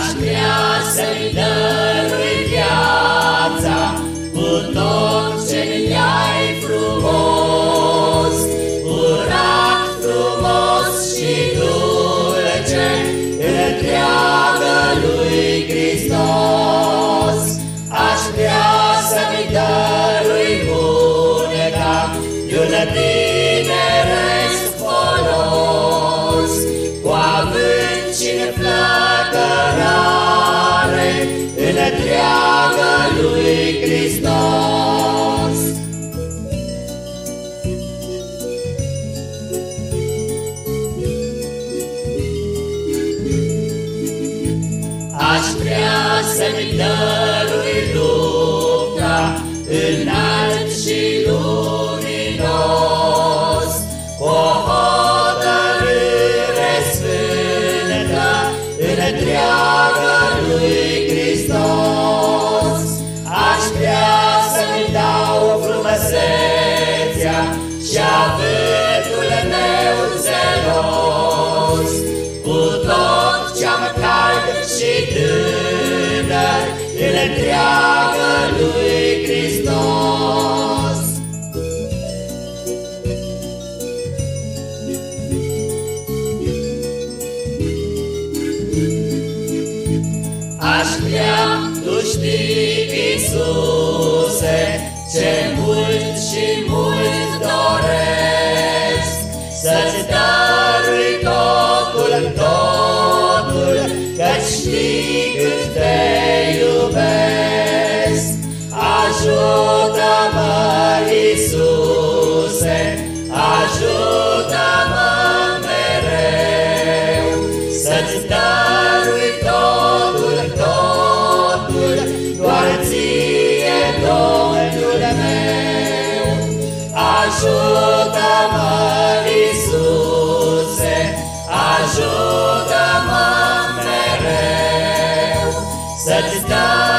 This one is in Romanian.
aș vrea să-i dăm. Înflăcărare, întreagă lui Hristos. Aș vrea să-mi dărui lupta înalt și și avântul meu zelos, cu tot ce-am cald și tânăr, în întreagă lui Hristos. Aș vrea, tu știi, Iisuse, ce mult și mult cât te iubesc. Ajută-mă, Iisuse, ajută-mă mereu, Să-ți dărui totul, totul, Doar ție, Domnul meu. Ajută-mă, Iisuse, ajută-mă Să-ți dărui totul,